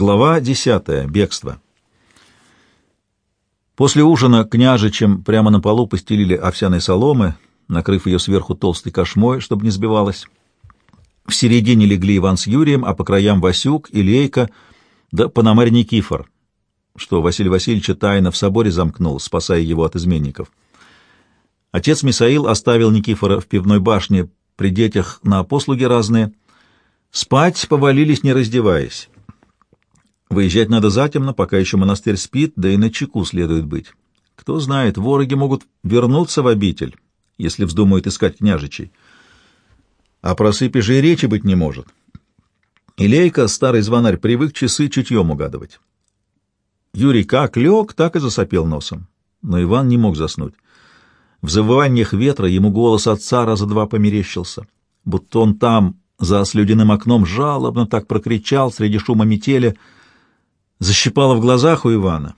Глава десятая. Бегство. После ужина княжичем прямо на полу постелили овсяной соломы, накрыв ее сверху толстой кошмой, чтобы не сбивалась. В середине легли Иван с Юрием, а по краям Васюк, Илейка, да Пономарь Никифор, что Василий Васильевич тайно в соборе замкнул, спасая его от изменников. Отец Мисаил оставил Никифора в пивной башне при детях на послуги разные. Спать повалились, не раздеваясь. Выезжать надо затемно, пока еще монастырь спит, да и на чеку следует быть. Кто знает, вороги могут вернуться в обитель, если вздумают искать княжичей. А про сыпи же и речи быть не может. Илейка, старый звонарь, привык часы чутьем угадывать. Юрий как лег, так и засопел носом. Но Иван не мог заснуть. В завываниях ветра ему голос отца раза два померещился, будто он там, за слюдяным окном, жалобно так прокричал среди шума метели — защипало в глазах у Ивана.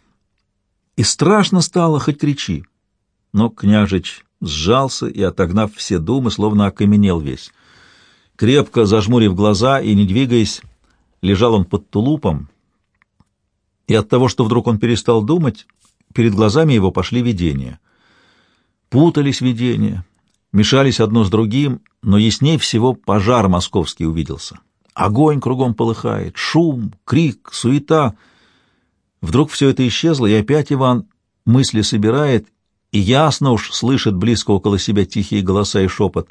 И страшно стало, хоть кричи. Но княжич сжался и, отогнав все думы, словно окаменел весь. Крепко зажмурив глаза и не двигаясь, лежал он под тулупом, и от того, что вдруг он перестал думать, перед глазами его пошли видения. Путались видения, мешались одно с другим, но ясней всего пожар московский увиделся. Огонь кругом полыхает, шум, крик, суета — Вдруг все это исчезло, и опять Иван мысли собирает, и ясно уж слышит близко около себя тихие голоса и шепот.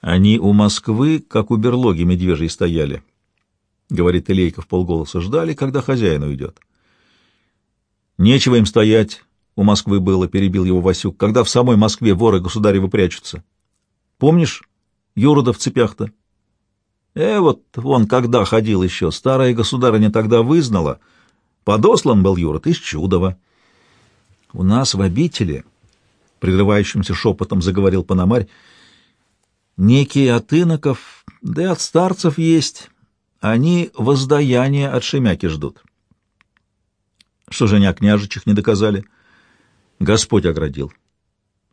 Они у Москвы, как у берлоги медвежьи стояли, — говорит Илейка в полголоса, — ждали, когда хозяин уйдет. Нечего им стоять, у Москвы было, — перебил его Васюк, — когда в самой Москве воры государевы прячутся. Помнишь Юрода в цепях-то? Э, вот он когда ходил еще, старая государыня тогда вызнала — Подослан был Юрод из Чудова. У нас в обители, прерывающимся шепотом заговорил Пономарь, некие от иноков, да и от старцев есть. Они воздаяние от Шемяки ждут. Что же они о княжичах не доказали? Господь оградил.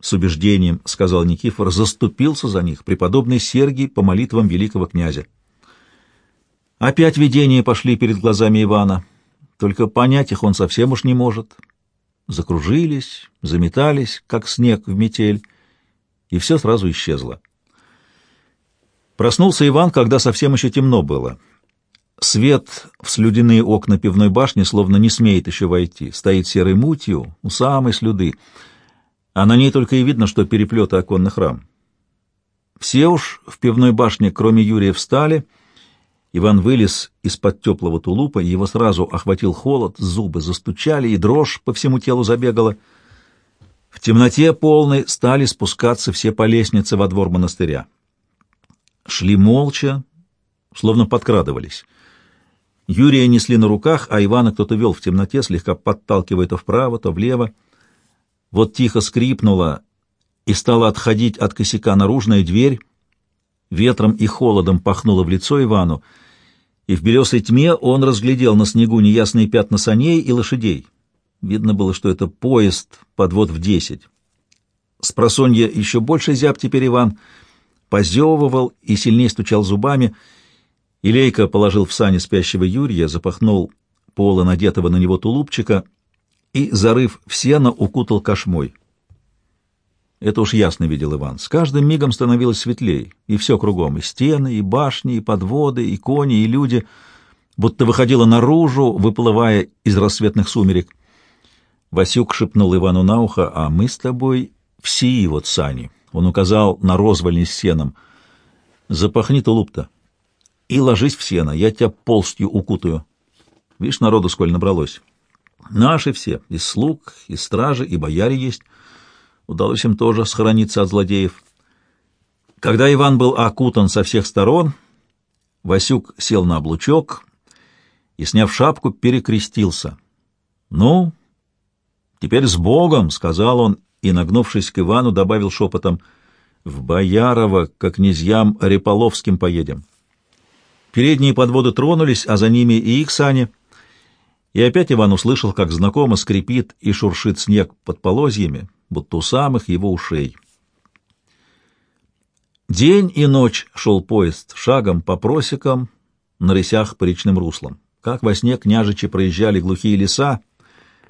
С убеждением, сказал Никифор, заступился за них преподобный Сергий по молитвам великого князя. Опять видения пошли перед глазами Ивана. Только понять их он совсем уж не может. Закружились, заметались, как снег в метель, и все сразу исчезло. Проснулся Иван, когда совсем еще темно было. Свет в слюдяные окна пивной башни словно не смеет еще войти. Стоит серой мутью у самой слюды, а на ней только и видно, что переплеты оконных рам. Все уж в пивной башне, кроме Юрия, встали — Иван вылез из-под теплого тулупа, его сразу охватил холод, зубы застучали, и дрожь по всему телу забегала. В темноте полной стали спускаться все по лестнице во двор монастыря. Шли молча, словно подкрадывались. Юрия несли на руках, а Ивана кто-то вел в темноте, слегка подталкивая то вправо, то влево. Вот тихо скрипнула и стала отходить от косяка наружная дверь. Ветром и холодом пахнуло в лицо Ивану, и в белесой тьме он разглядел на снегу неясные пятна саней и лошадей. Видно было, что это поезд, подвод в десять. С просонья еще больше зяб теперь Иван, позевывал и сильнее стучал зубами. Илейка положил в сани спящего Юрия, запахнул пола надетого на него тулупчика и, зарыв в сено, укутал кошмой. Это уж ясно видел Иван. С каждым мигом становилось светлее, и все кругом, и стены, и башни, и подводы, и кони, и люди, будто выходило наружу, выплывая из рассветных сумерек. Васюк шепнул Ивану на ухо, а мы с тобой все вот сани. Он указал на розвальни с сеном. Запахни тулуп-то и ложись в сено, я тебя полстью укутаю. Видишь, народу сколь набралось. Наши все, и слуг, и стражи, и бояре есть — удалось им тоже схорониться от злодеев. Когда Иван был окутан со всех сторон, Васюк сел на облучок и, сняв шапку, перекрестился. «Ну, теперь с Богом!» — сказал он, и, нагнувшись к Ивану, добавил шепотом, «В Боярово, к князьям Реполовским поедем». Передние подводы тронулись, а за ними и их сани. И опять Иван услышал, как знакомо скрипит и шуршит снег под полозьями, будто у самых его ушей. День и ночь шел поезд шагом по просекам, на рысях по речным руслам. как во сне княжичи проезжали глухие леса,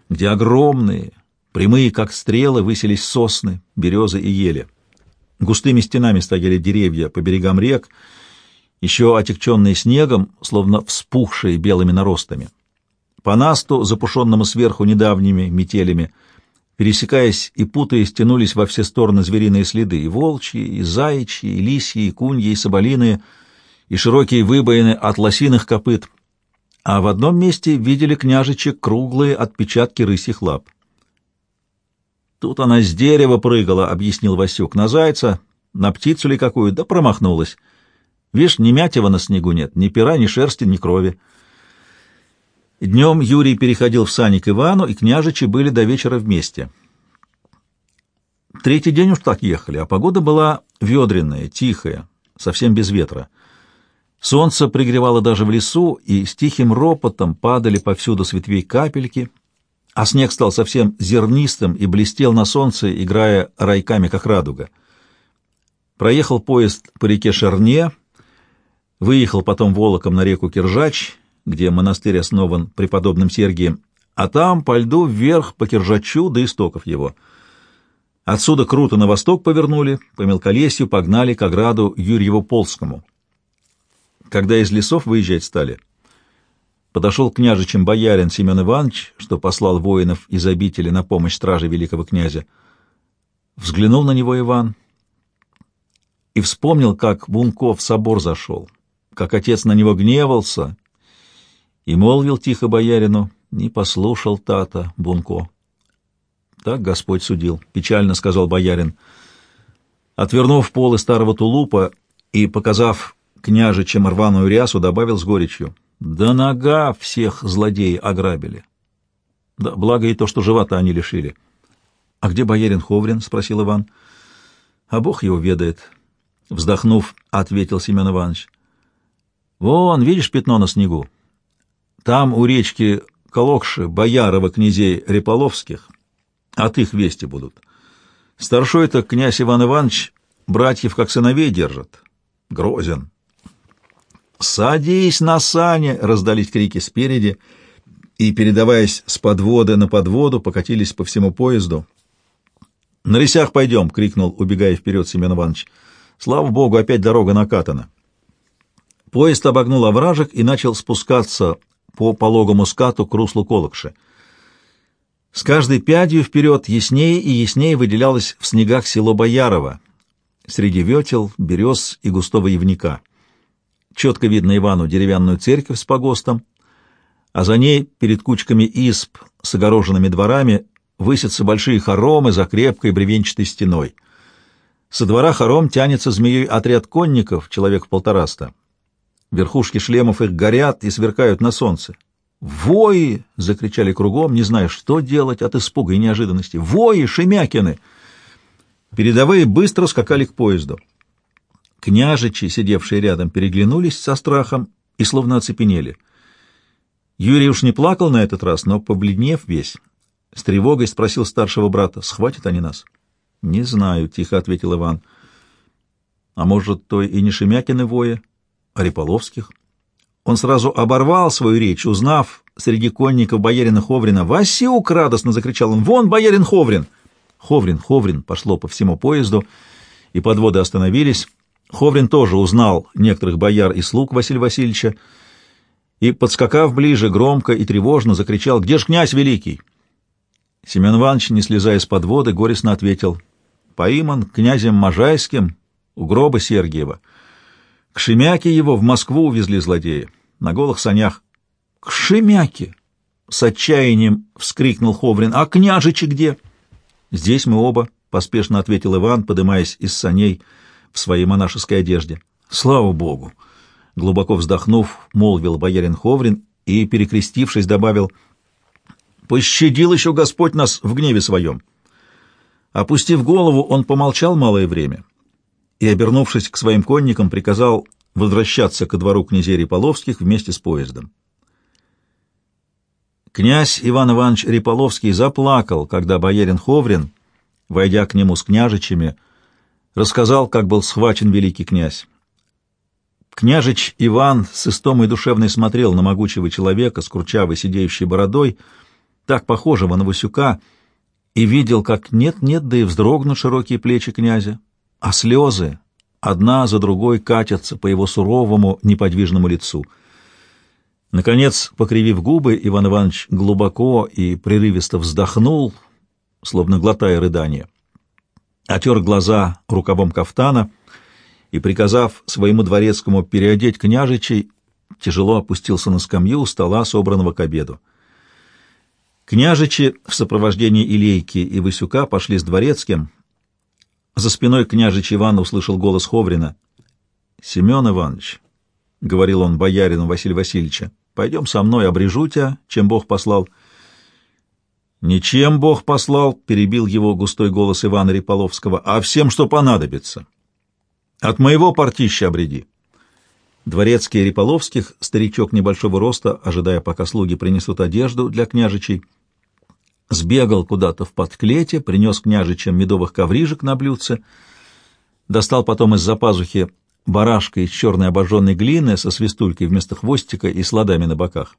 где огромные, прямые, как стрелы, высились сосны, березы и ели. Густыми стенами стояли деревья по берегам рек, еще отягченные снегом, словно вспухшие белыми наростами. По насту, запушенному сверху недавними метелями, пересекаясь и путаясь, тянулись во все стороны звериные следы, и волчьи, и заячьи, и лисьи, и куньи, и соболиные, и широкие выбоины от лосиных копыт, а в одном месте видели княжичи круглые отпечатки рысьих лап. «Тут она с дерева прыгала», — объяснил Васюк, — «на зайца, на птицу ли какую, да промахнулась. Видишь, ни мятива на снегу нет, ни пера, ни шерсти, ни крови». Днем Юрий переходил в сани к Ивану, и княжичи были до вечера вместе. Третий день уж так ехали, а погода была ведренная, тихая, совсем без ветра. Солнце пригревало даже в лесу, и с тихим ропотом падали повсюду с ветвей капельки, а снег стал совсем зернистым и блестел на солнце, играя райками, как радуга. Проехал поезд по реке Шерне, выехал потом волоком на реку Киржач, где монастырь основан преподобным Сергием, а там по льду вверх по Киржачу до истоков его. Отсюда круто на восток повернули, по мелколесью погнали к ограду Юрьеву-Полскому — когда из лесов выезжать стали, подошел княжичем боярин Семен Иванович, что послал воинов из обители на помощь страже великого князя. Взглянул на него Иван и вспомнил, как Бунков в собор зашел, как отец на него гневался, и молвил тихо боярину, не послушал тата Бунко. Так Господь судил, печально сказал боярин. Отвернув полы старого тулупа и показав княжичем рваную рясу, добавил с горечью. Да нога всех злодеи ограбили. Да, благо и то, что живота они лишили. — А где боярин Ховрин? — спросил Иван. — А Бог его ведает. Вздохнув, ответил Семен Иванович. — Вон, видишь пятно на снегу? Там у речки Колокши боярова князей Реполовских. От их вести будут. Старшой-то князь Иван Иванович братьев как сыновей держит. Грозен. «Садись на сани!» — раздались крики спереди, и, передаваясь с подводы на подводу, покатились по всему поезду. «На рысях пойдем!» — крикнул, убегая вперед Семен Иванович. «Слава богу, опять дорога накатана!» Поезд обогнул овражек и начал спускаться по пологому скату к руслу Колокши. С каждой пядью вперед яснее и яснее выделялось в снегах село Боярово, среди ветел, берез и густого явника. Четко видно Ивану деревянную церковь с погостом, а за ней, перед кучками исп с огороженными дворами, высятся большие хоромы за крепкой бревенчатой стеной. Со двора хором тянется змеей отряд конников, человек полтораста. Верхушки шлемов их горят и сверкают на солнце. «Вои!» — закричали кругом, не зная, что делать от испуга и неожиданности. «Вои! Шемякины!» Передовые быстро скакали к поезду. Княжичи, сидевшие рядом, переглянулись со страхом и словно оцепенели. Юрий уж не плакал на этот раз, но, побледнев весь, с тревогой спросил старшего брата, схватят они нас? — Не знаю, — тихо ответил Иван. — А может, то и не Шемякины воя, Реполовских? Он сразу оборвал свою речь, узнав среди конников боярина Ховрина. «Васюк!» — радостно закричал он. «Вон боярин Ховрин!» Ховрин, Ховрин пошло по всему поезду, и подводы остановились. Ховрин тоже узнал некоторых бояр и слуг Василия Васильевича и, подскакав ближе, громко и тревожно закричал «Где ж князь великий?» Семен Иванович, не слезая с подводы, горестно ответил «Поиман князем Можайским у гроба Сергиева. К Шемяке его в Москву увезли злодеи, на голых санях». «К Шемяке!» — с отчаянием вскрикнул Ховрин. «А княжичи где?» «Здесь мы оба», — поспешно ответил Иван, подымаясь из саней, — в своей монашеской одежде. «Слава Богу!» — глубоко вздохнув, молвил боярин Ховрин и, перекрестившись, добавил, «Пощадил еще Господь нас в гневе своем!» Опустив голову, он помолчал малое время и, обернувшись к своим конникам, приказал возвращаться ко двору князей Реполовских вместе с поездом. Князь Иван Иванович Реполовский заплакал, когда боярин Ховрин, войдя к нему с княжичами, рассказал, как был схвачен великий князь. Княжич Иван с истомой душевной смотрел на могучего человека с курчавой сидеющей бородой, так похожего на Васюка, и видел, как нет-нет, да и вздрогнут широкие плечи князя, а слезы одна за другой катятся по его суровому неподвижному лицу. Наконец, покривив губы, Иван Иванович глубоко и прерывисто вздохнул, словно глотая рыдание, отер глаза рукавом кафтана и, приказав своему дворецкому переодеть княжичей, тяжело опустился на скамью у стола, собранного к обеду. Княжичи в сопровождении Илейки и Васюка пошли с дворецким. За спиной княжич Иван услышал голос Ховрина. — Семен Иванович, — говорил он боярину Василия Васильевича, — пойдем со мной, обрежу тебя, чем Бог послал. — Ничем Бог послал, — перебил его густой голос Ивана Реполовского, — а всем, что понадобится. От моего партища обреди. Дворецкий Реполовских, старичок небольшого роста, ожидая, пока слуги принесут одежду для княжичей, — сбегал куда-то в подклете, принес княжичам медовых коврижек на блюдце, достал потом из-за пазухи барашка из черной обожженной глины со свистулькой вместо хвостика и с ладами на боках.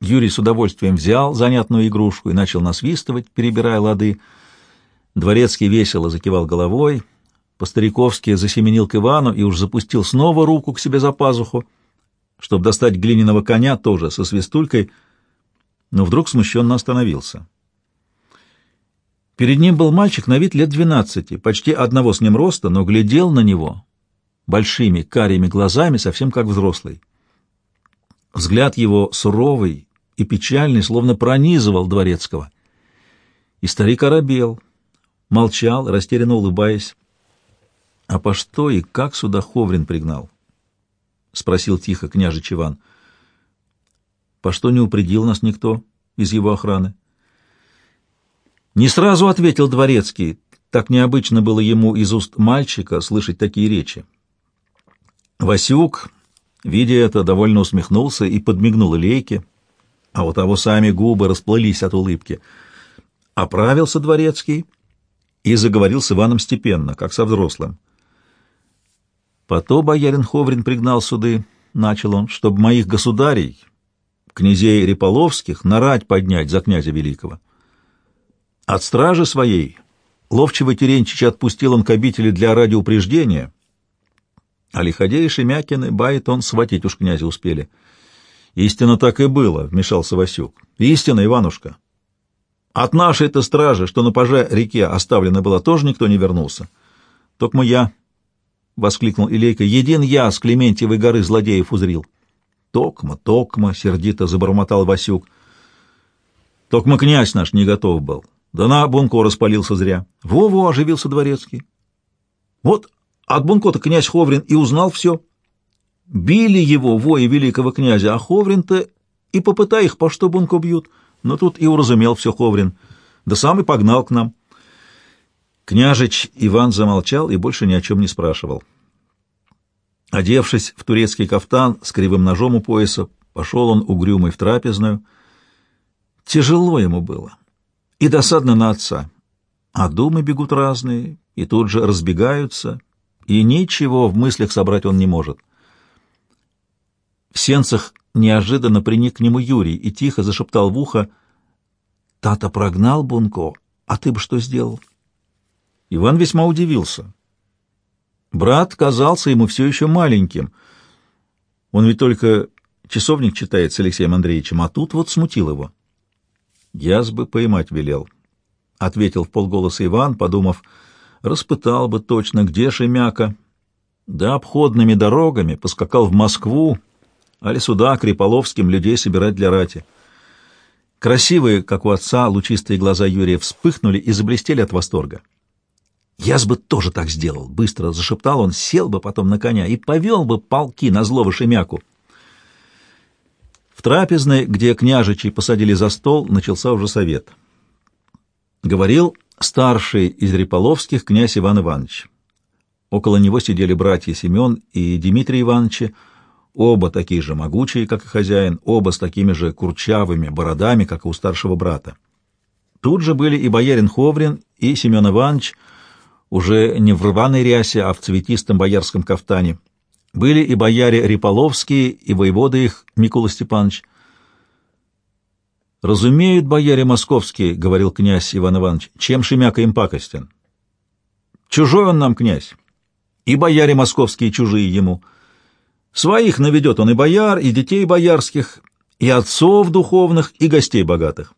Юрий с удовольствием взял занятную игрушку и начал насвистывать, перебирая лады. Дворецкий весело закивал головой, по-стариковски засеменил к Ивану и уж запустил снова руку к себе за пазуху, чтобы достать глиняного коня тоже со свистулькой — но вдруг смущенно остановился. Перед ним был мальчик на вид лет двенадцати, почти одного с ним роста, но глядел на него большими карими глазами, совсем как взрослый. Взгляд его суровый и печальный, словно пронизывал дворецкого. И старик оробел, молчал, растерянно улыбаясь. — А по что и как сюда Ховрин пригнал? — спросил тихо княжич Иван. — по что не упредил нас никто из его охраны? Не сразу ответил дворецкий. Так необычно было ему из уст мальчика слышать такие речи. Васюк, видя это, довольно усмехнулся и подмигнул Лейке, а у того сами губы расплылись от улыбки. Оправился дворецкий и заговорил с Иваном степенно, как со взрослым. «Потом боярин Ховрин пригнал суды, — начал он, — чтобы моих государей князей Реполовских нарать поднять за князя Великого. От стражи своей ловчего Теренчича отпустил он к обители для радиоупреждения, а лиходеи Шемякины, Байтон схватить уж князя успели. Истинно так и было, — вмешался Васюк. Истинно, Иванушка. От нашей-то стражи, что на поже реке оставлена была, тоже никто не вернулся. Только я, — воскликнул Илейка, — един я с Клементьевой горы злодеев узрил. Токма, токма, — сердито забормотал Васюк. Токма князь наш не готов был. Да на Бунко распалился зря. Во-во, оживился дворецкий. Вот от Бунко-то князь Ховрин и узнал все. Били его вои великого князя, а Ховрин-то и попытай их, по что Бунко бьют. Но тут и уразумел все Ховрин, да сам и погнал к нам. Княжич Иван замолчал и больше ни о чем не спрашивал. Одевшись в турецкий кафтан с кривым ножом у пояса, пошел он угрюмый в трапезную. Тяжело ему было и досадно на отца. А думы бегут разные, и тут же разбегаются, и ничего в мыслях собрать он не может. В сенцах неожиданно приник к нему Юрий и тихо зашептал в ухо «Тата прогнал Бунко, а ты бы что сделал?» Иван весьма удивился. Брат казался ему все еще маленьким. Он ведь только часовник читает с Алексеем Андреевичем, а тут вот смутил его. «Я бы поймать велел», — ответил в полголоса Иван, подумав, распытал бы точно, где Шемяка. Да обходными дорогами поскакал в Москву, али сюда, к людей собирать для рати. Красивые, как у отца, лучистые глаза Юрия вспыхнули и заблестели от восторга. «Я бы тоже так сделал», — быстро зашептал он, сел бы потом на коня и повел бы полки на злого Шемяку. В трапезной, где княжичей посадили за стол, начался уже совет. Говорил старший из Реполовских князь Иван Иванович. Около него сидели братья Семен и Дмитрий Ивановичи, оба такие же могучие, как и хозяин, оба с такими же курчавыми бородами, как и у старшего брата. Тут же были и боярин Ховрин, и Семен Иванович — уже не в рваной рясе, а в цветистом боярском кафтане. Были и бояре Риполовские, и воеводы их Микола Степанович. «Разумеют бояре московские, — говорил князь Иван Иванович, — чем Шемяка им пакостен. Чужой он нам князь, и бояре московские чужие ему. Своих наведет он и бояр, и детей боярских, и отцов духовных, и гостей богатых.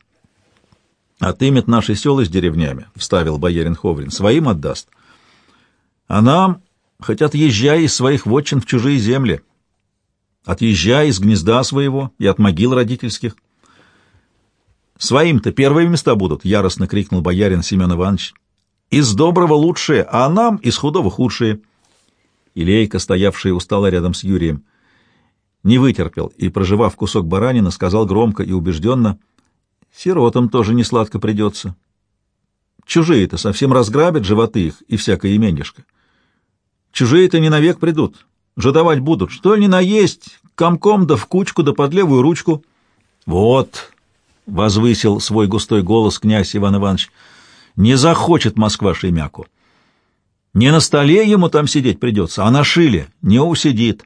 Отымет наши села с деревнями, — вставил боярин Ховрин, — своим отдаст. А нам, хоть отъезжай из своих вотчин в чужие земли, отъезжай из гнезда своего и от могил родительских. Своим-то первые места будут, — яростно крикнул боярин Семен Иванович. Из доброго лучшее, а нам из худого худшее. Илейка, стоявшая устала рядом с Юрием, не вытерпел и, проживав кусок баранина, сказал громко и убежденно, «Сиротам тоже не сладко придется. Чужие-то совсем разграбят животы их и всякое именишко. Чужие-то не навек придут, жадовать будут, что ни наесть, комком да в кучку да под левую ручку». «Вот», — возвысил свой густой голос князь Иван Иванович, — не захочет Москва Шемяку. Не на столе ему там сидеть придется, а на шиле, не усидит.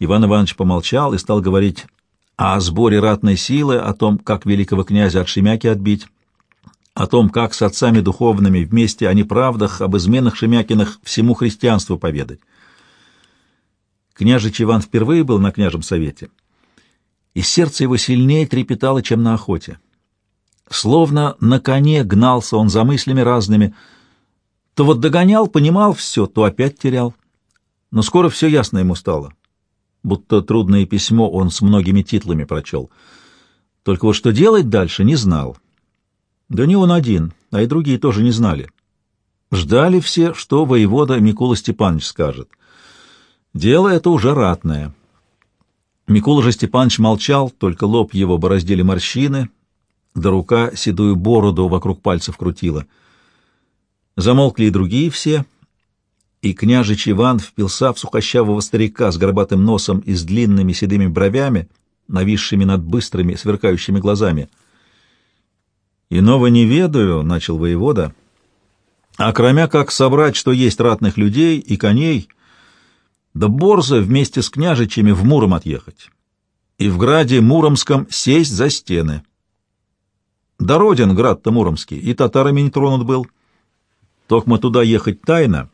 Иван Иванович помолчал и стал говорить о сборе ратной силы, о том, как великого князя от Шемяки отбить, о том, как с отцами духовными вместе о неправдах, об изменах Шемякиных всему христианству поведать. Княжич Иван впервые был на княжем совете, и сердце его сильнее трепетало, чем на охоте. Словно на коне гнался он за мыслями разными. То вот догонял, понимал все, то опять терял. Но скоро все ясно ему стало. Будто трудное письмо он с многими титлами прочел. Только вот что делать дальше, не знал. Да не он один, а и другие тоже не знали. Ждали все, что воевода Микола Степанович скажет. Дело это уже ратное. Микола же Степанович молчал, только лоб его бороздили морщины, да рука седую бороду вокруг пальцев крутила. Замолкли и другие все, и княжич Иван впился в сухощавого старика с горбатым носом и с длинными седыми бровями, нависшими над быстрыми, сверкающими глазами. «Иного не ведаю», — начал воевода, — «а кроме как собрать, что есть ратных людей и коней, да борзо вместе с княжичами в Муром отъехать, и в граде Муромском сесть за стены». Дороден град-то Муромский, и татарами не тронут был. Только мы туда ехать тайно,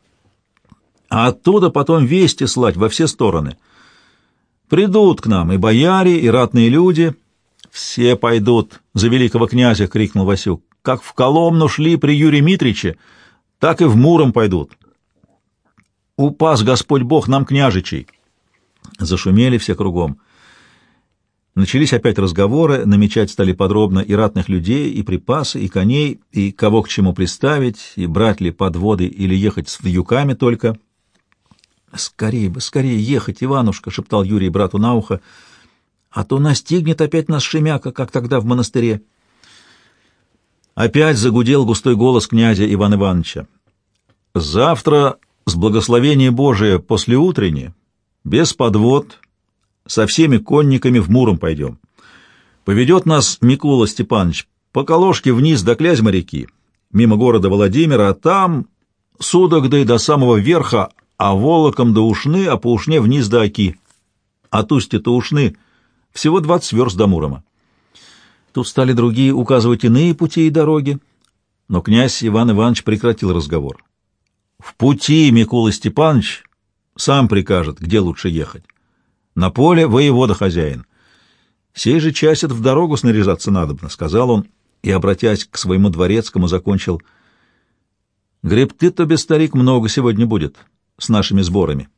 а оттуда потом вести слать во все стороны. Придут к нам и бояре, и ратные люди. Все пойдут, — за великого князя крикнул Васюк. Как в Коломну шли при Юрии Митриче, так и в Муром пойдут. Упас Господь Бог нам княжичей. Зашумели все кругом. Начались опять разговоры, намечать стали подробно и ратных людей, и припасы, и коней, и кого к чему приставить, и брать ли подводы или ехать с вьюками только. «Скорее бы, скорее ехать, Иванушка!» — шептал Юрий брату на ухо. «А то настигнет опять нас Шемяка, как тогда в монастыре». Опять загудел густой голос князя Ивана Ивановича. «Завтра, с благословения Божия, после утренни, без подвод, со всеми конниками в Муром пойдем. Поведет нас Микола Степанович по Колошке вниз до Клязьма-реки, мимо города Владимира, а там судок да и до самого верха, а волоком до Ушны, а по Ушне вниз до Оки. От устья-то Ушны всего двадцать верст до Мурома. Тут стали другие указывать иные пути и дороги, но князь Иван Иванович прекратил разговор. В пути Микола Степанович сам прикажет, где лучше ехать. На поле воевода хозяин. Сей же часит в дорогу снаряжаться надобно, — сказал он, и, обратясь к своему дворецкому, закончил. Гребты-то без старик много сегодня будет с нашими сборами.